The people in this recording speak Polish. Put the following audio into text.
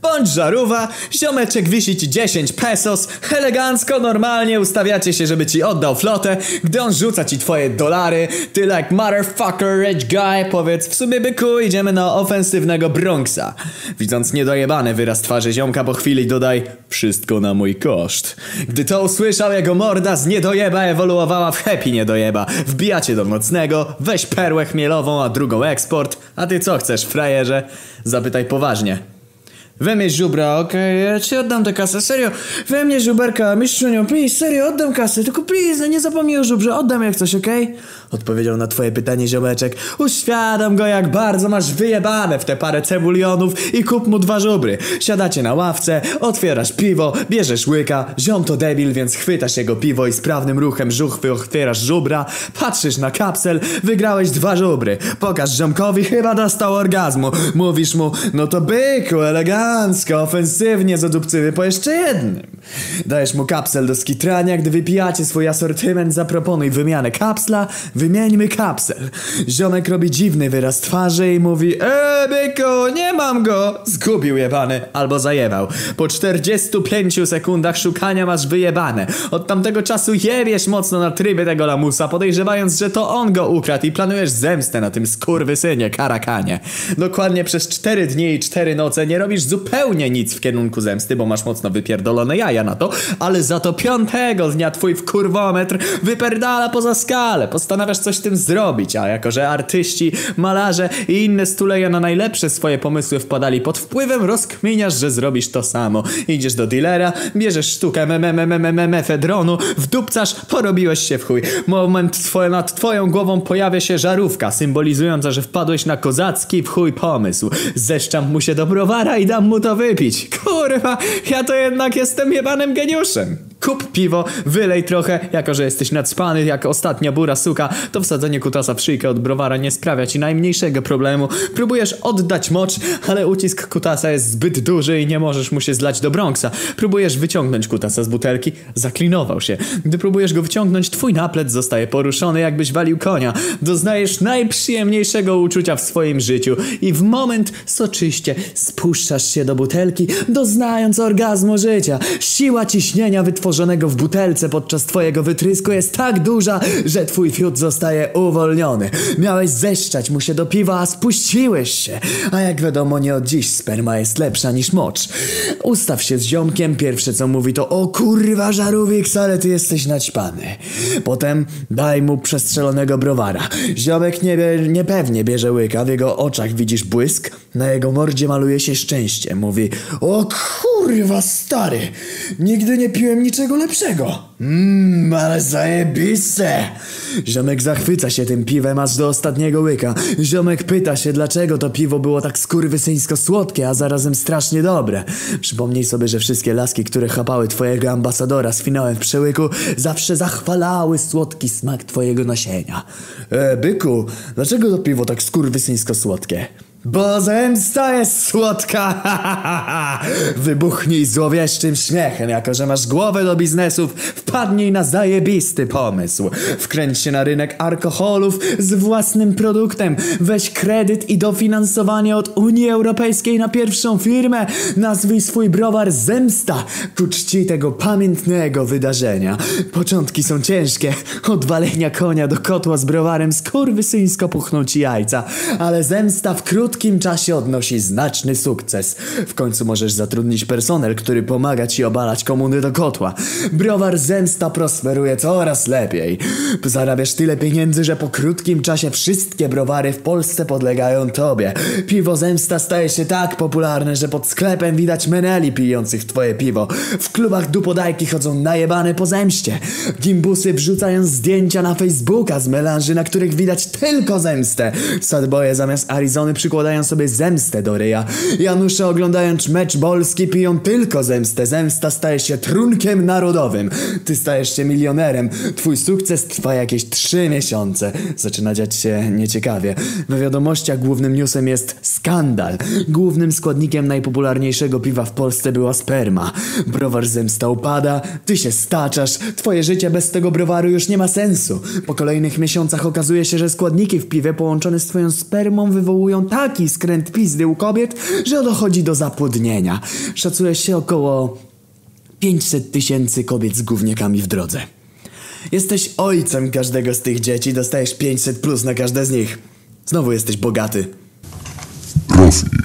Bądź żarówa, ziomeczek wisi ci 10 pesos, elegancko, normalnie ustawiacie się, żeby ci oddał flotę, gdy on rzuca ci twoje dolary, ty like motherfucker rich guy, powiedz w sumie byku, idziemy na ofensywnego Bronxa. Widząc niedojebany wyraz twarzy ziomka po chwili dodaj, wszystko na mój koszt. Gdy to usłyszał, jego morda z niedojeba ewoluowała w happy niedojeba. Wbijacie do mocnego, weź perłę chmielową, a drugą eksport, a ty co chcesz, frajerze? Zapytaj poważnie. We mnie żubra, okej, ja ci oddam tę kasę, serio. We mnie żuberka, mistrzunią, please, serio, oddam kasę, tylko please, no nie zapomnij o żubrze, oddam jak coś, okej? Odpowiedział na twoje pytanie ziomeczek. Uświadom go, jak bardzo masz wyjebane w te parę cebulionów i kup mu dwa żubry. Siadacie na ławce, otwierasz piwo, bierzesz łyka, ziom to debil, więc chwytasz jego piwo i sprawnym ruchem żuchwy otwierasz żubra, patrzysz na kapsel, wygrałeś dwa żubry. Pokaż ziomkowi, chyba dostał orgazmu. Mówisz mu, no to byku, elegancko, ofensywnie zadupcywy po jeszcze jednym. Dajesz mu kapsel do skitrania, gdy wypijacie swój asortyment, zaproponuj wymianę kapsla, wymieńmy kapsel. Ziomek robi dziwny wyraz twarzy i mówi Eee, byku, nie mam go! Zgubił jebany, albo zajebał. Po 45 sekundach szukania masz wyjebane. Od tamtego czasu jebiesz mocno na tryby tego lamusa, podejrzewając, że to on go ukradł i planujesz zemstę na tym skurwysynie, karakanie. Dokładnie przez 4 dni i 4 noce nie robisz zupełnie nic w kierunku zemsty, bo masz mocno wypierdolone jaja na to, ale za to piątego dnia twój wkurwometr wyperdala poza skalę. Postanawiasz coś z tym zrobić, a jako, że artyści, malarze i inne stuleje na najlepsze swoje pomysły wpadali pod wpływem, rozkminiasz, że zrobisz to samo. Idziesz do dealera, bierzesz sztukę mefedronu, wdupcasz, porobiłeś się w chuj. Moment twoje, nad twoją głową pojawia się żarówka, symbolizująca, że wpadłeś na kozacki w chuj pomysł. Zeszczam mu się do browara i dam mu to wypić. Kurwa, ja to jednak jestem jebanym geniuszem. Kup piwo, wylej trochę, jako że jesteś nadspany jak ostatnia bura suka, to wsadzenie kutasa w szyjkę od browara nie sprawia ci najmniejszego problemu. Próbujesz oddać mocz, ale ucisk kutasa jest zbyt duży i nie możesz mu się zlać do Bronxa. Próbujesz wyciągnąć kutasa z butelki, zaklinował się. Gdy próbujesz go wyciągnąć, twój naplet zostaje poruszony jakbyś walił konia. Doznajesz najprzyjemniejszego uczucia w swoim życiu i w moment soczyście spuszczasz się do butelki, doznając orgazmu życia. Siła ciśnienia wytworzonego w butelce podczas twojego wytrysku jest tak duża, że twój fiut zostaje uwolniony. Miałeś zeszczać mu się do piwa, a spuściłeś się. A jak wiadomo, nie od dziś sperma jest lepsza niż mocz. Ustaw się z ziomkiem, pierwsze co mówi to o kurwa żarówik, ale ty jesteś naćpany. Potem daj mu przestrzelonego browara. Ziomek nie, niepewnie bierze łyka, w jego oczach widzisz błysk, na jego mordzie maluje się szczęście. Mówi, o kurwa stary, nigdy nie piłem niczego lepszego. Mmm, ale zajebiste. Ziomek zachwyca się tym piwem aż do ostatniego łyka. Ziomek pyta się, dlaczego to piwo było tak skurwysyńsko słodkie, a zarazem strasznie dobre. Przypomnij sobie, że wszystkie laski, które chapały twojego ambasadora z finałem w przełyku, zawsze zachwalały słodki smak twojego nasienia. E, byku, dlaczego to piwo tak skurwysyńsko słodkie? Bo zemsta jest słodka! Wybuchnij złowieszczym śmiechem, jako że masz głowę do biznesów, wpadnij na zajebisty pomysł. Wkręć się na rynek alkoholów z własnym produktem, weź kredyt i dofinansowanie od Unii Europejskiej na pierwszą firmę, nazwij swój browar Zemsta ku czci tego pamiętnego wydarzenia. Początki są ciężkie, od walenia konia do kotła z browarem skurwysyńsko puchną ci jajca, ale zemsta wkrótce krótkim czasie odnosi znaczny sukces. W końcu możesz zatrudnić personel, który pomaga ci obalać komuny do kotła. Browar Zemsta prosperuje coraz lepiej. Zarabiasz tyle pieniędzy, że po krótkim czasie wszystkie browary w Polsce podlegają tobie. Piwo Zemsta staje się tak popularne, że pod sklepem widać meneli pijących twoje piwo. W klubach dupodajki chodzą najebane po zemście. Gimbusy wrzucają zdjęcia na Facebooka z melanży, na których widać tylko zemstę. Sadboje zamiast Arizony przykładają sobie zemstę do ryja. Janusze oglądając mecz bolski piją tylko zemstę. Zemsta staje się trunkiem narodowym. Ty stajesz się milionerem. Twój sukces trwa jakieś trzy miesiące. Zaczyna dziać się nieciekawie. We wiadomościach głównym newsem jest skandal. Głównym składnikiem najpopularniejszego piwa w Polsce była sperma. Browar zemsta upada, ty się staczasz, twoje życie bez tego browaru już nie ma sensu. Po kolejnych miesiącach okazuje się, że składniki w piwie połączone z twoją spermą wywołują tak taki skręt pizdy u kobiet, że dochodzi do zapłodnienia. Szacuje się około 500 tysięcy kobiet z gówniakami w drodze. Jesteś ojcem każdego z tych dzieci, dostajesz 500 plus na każde z nich. Znowu jesteś bogaty. Profi.